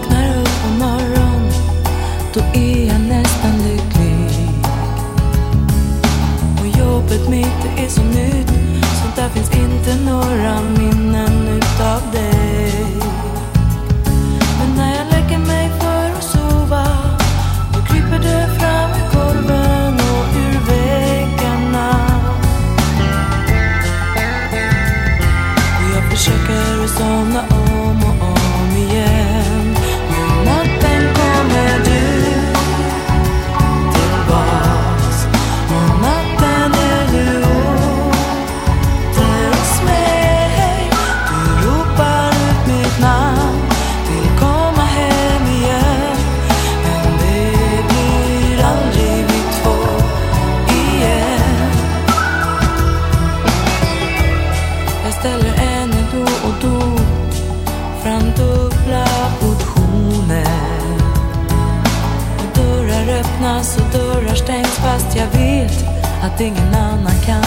vaknar upp på morgon då är jag nästan lycklig. Och jobbet mitt det är så nytt, så där finns inte några minnen utav dig. Men när jag lägger mig för att sova, då kryper det fram ur golven och ur väggarna. Och jag försöker att somna om dörrar och dörrar stängs fast jag vet att ingen annan kan.